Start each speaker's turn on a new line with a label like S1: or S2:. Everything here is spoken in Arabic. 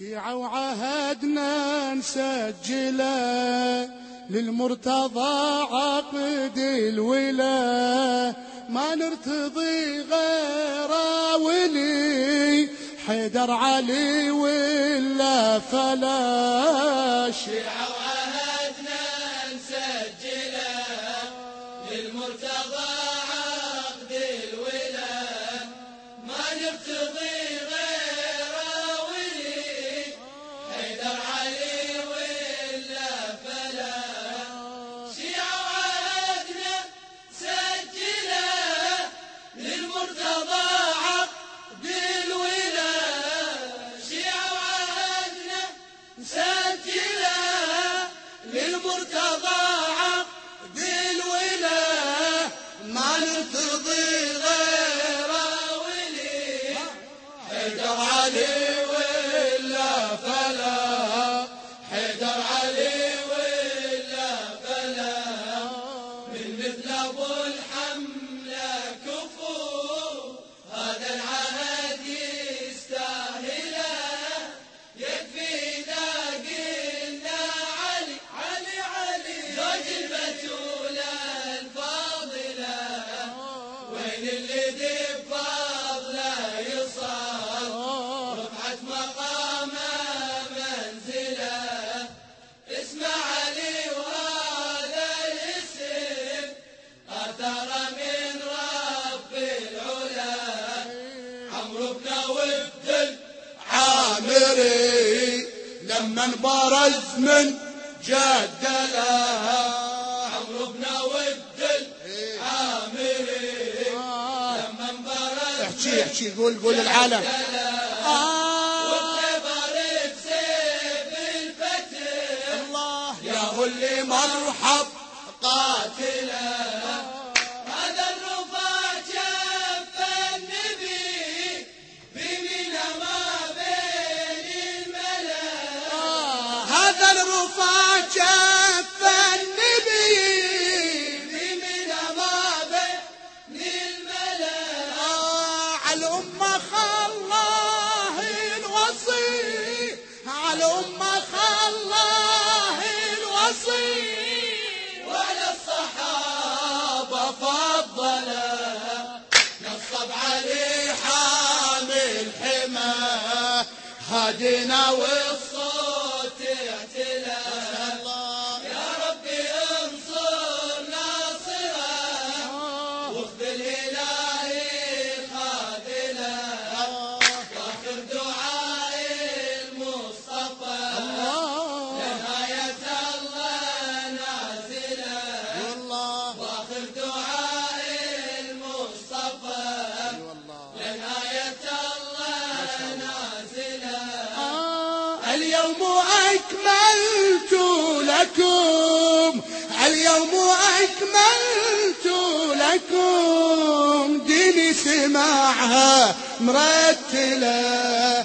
S1: وعهدنا نسجله للمرتضى عقد الولا ما نرتضي غير ولي حيدر علي ولا فلاش. Hadi. لما برز من جدلها
S2: عمرو بن ود العامري لما برز
S1: احكي احكي قول قول العالم.
S2: الله.
S1: يا اللي مرحب
S2: الرفاع
S1: جف النبي على الأمة الوصي على الأمة الوصي
S2: وعلى الصحابة نصب علي حامل
S1: هدينا
S2: والصوت
S1: اليوم أكملت لكم اليوم أكملت لكم. ديني سماعها مرتلة.